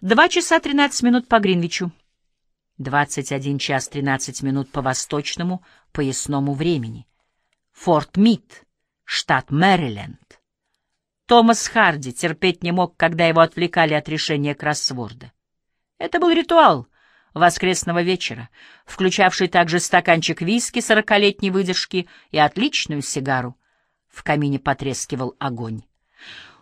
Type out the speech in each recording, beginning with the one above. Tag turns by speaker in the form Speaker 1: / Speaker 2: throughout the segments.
Speaker 1: Два часа тринадцать минут по Гринвичу. Двадцать один час тринадцать минут по восточному поясному времени. Форт Мид, штат Мэриленд. Томас Харди терпеть не мог, когда его отвлекали от решения кроссворда. Это был ритуал воскресного вечера, включавший также стаканчик виски сорокалетней выдержки и отличную сигару. В камине потрескивал огонь.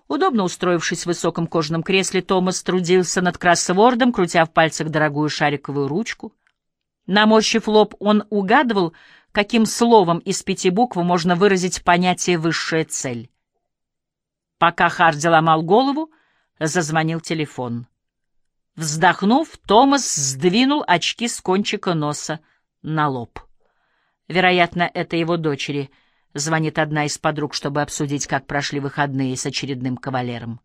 Speaker 1: Удобно устроившись в высоком кожаном кресле, Томас трудился над кроссвордом, крутя в пальцах дорогую шариковую ручку. Наморщив лоб, он угадывал, каким словом из пяти букв можно выразить понятие «высшая цель». Пока Харди ломал голову, зазвонил телефон. Вздохнув, Томас сдвинул очки с кончика носа на лоб. Вероятно, это его дочери — Звонит одна из подруг, чтобы обсудить, как прошли выходные с очередным кавалером.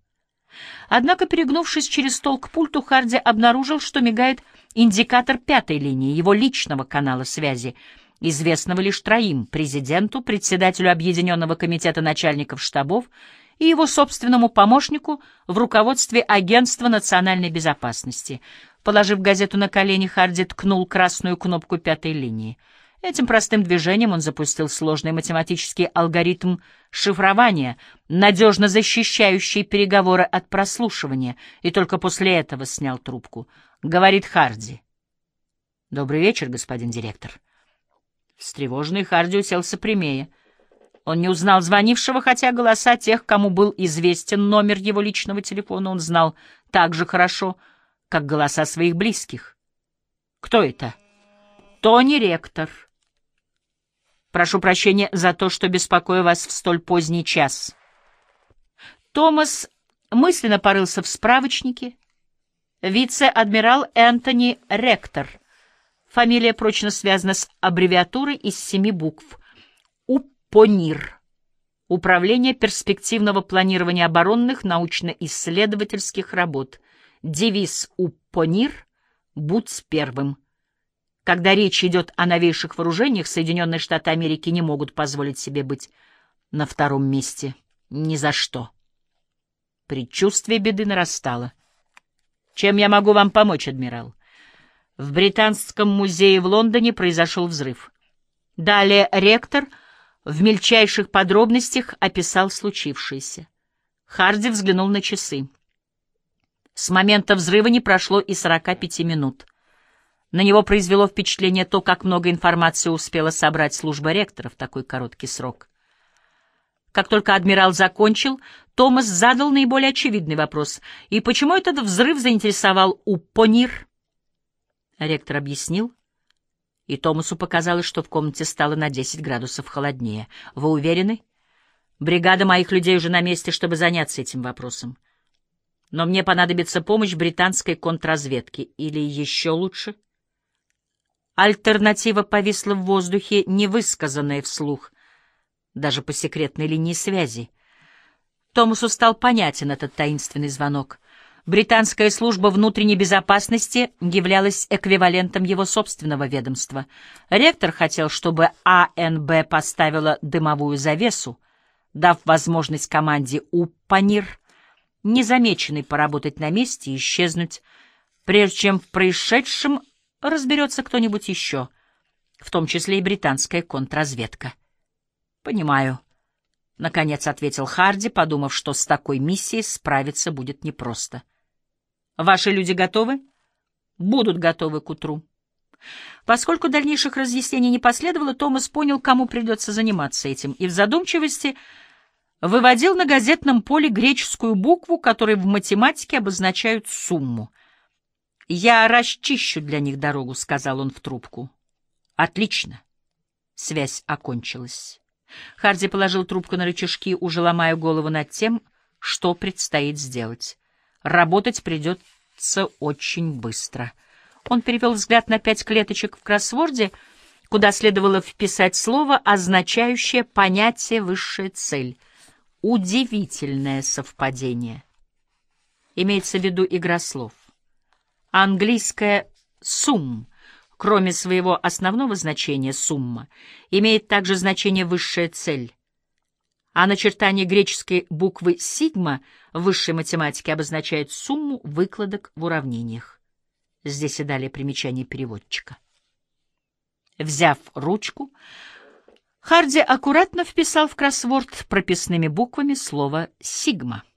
Speaker 1: Однако, перегнувшись через стол к пульту, Харди обнаружил, что мигает индикатор пятой линии, его личного канала связи, известного лишь троим — президенту, председателю Объединенного комитета начальников штабов и его собственному помощнику в руководстве Агентства национальной безопасности. Положив газету на колени, Харди ткнул красную кнопку пятой линии — Этим простым движением он запустил сложный математический алгоритм шифрования, надежно защищающий переговоры от прослушивания, и только после этого снял трубку. Говорит Харди. «Добрый вечер, господин директор». Встревоженный Харди уселся прямее. Он не узнал звонившего, хотя голоса тех, кому был известен номер его личного телефона, он знал так же хорошо, как голоса своих близких. «Кто это?» «Тони Ректор». Прошу прощения за то, что беспокою вас в столь поздний час. Томас мысленно порылся в справочнике. Вице-адмирал Энтони Ректор. Фамилия прочно связана с аббревиатурой из семи букв. УПОНИР. Управление перспективного планирования оборонных научно-исследовательских работ. Девиз УПОНИР «Будь первым». Когда речь идет о новейших вооружениях, Соединенные Штаты Америки не могут позволить себе быть на втором месте. Ни за что. Предчувствие беды нарастало. Чем я могу вам помочь, адмирал? В Британском музее в Лондоне произошел взрыв. Далее ректор в мельчайших подробностях описал случившееся. Харди взглянул на часы. С момента взрыва не прошло и 45 минут. На него произвело впечатление то, как много информации успела собрать служба ректора в такой короткий срок. Как только адмирал закончил, Томас задал наиболее очевидный вопрос. «И почему этот взрыв заинтересовал Упонир?» Ректор объяснил, и Томасу показалось, что в комнате стало на 10 градусов холоднее. «Вы уверены?» «Бригада моих людей уже на месте, чтобы заняться этим вопросом. Но мне понадобится помощь британской контрразведки. Или еще лучше...» Альтернатива повисла в воздухе, невысказанная вслух, даже по секретной линии связи. Томасу стал понятен этот таинственный звонок. Британская служба внутренней безопасности являлась эквивалентом его собственного ведомства. Ректор хотел, чтобы АНБ поставила дымовую завесу, дав возможность команде УПАНИР незамеченной поработать на месте и исчезнуть, прежде чем в происшедшем разберется кто-нибудь еще, в том числе и британская контрразведка. — Понимаю, — наконец ответил Харди, подумав, что с такой миссией справиться будет непросто. — Ваши люди готовы? — Будут готовы к утру. Поскольку дальнейших разъяснений не последовало, Томас понял, кому придется заниматься этим, и в задумчивости выводил на газетном поле греческую букву, которой в математике обозначают сумму — «Я расчищу для них дорогу», — сказал он в трубку. «Отлично». Связь окончилась. Харди положил трубку на рычажки, уже ломая голову над тем, что предстоит сделать. Работать придется очень быстро. Он перевел взгляд на пять клеточек в кроссворде, куда следовало вписать слово, означающее понятие «высшая цель». Удивительное совпадение. Имеется в виду игра слов. Английское «сум», кроме своего основного значения «сумма», имеет также значение «высшая цель». а начертание греческой буквы «сигма» в высшей математике обозначает сумму выкладок в уравнениях. Здесь и далее примечание переводчика. Взяв ручку, Харди аккуратно вписал в кроссворд прописными буквами слово «сигма».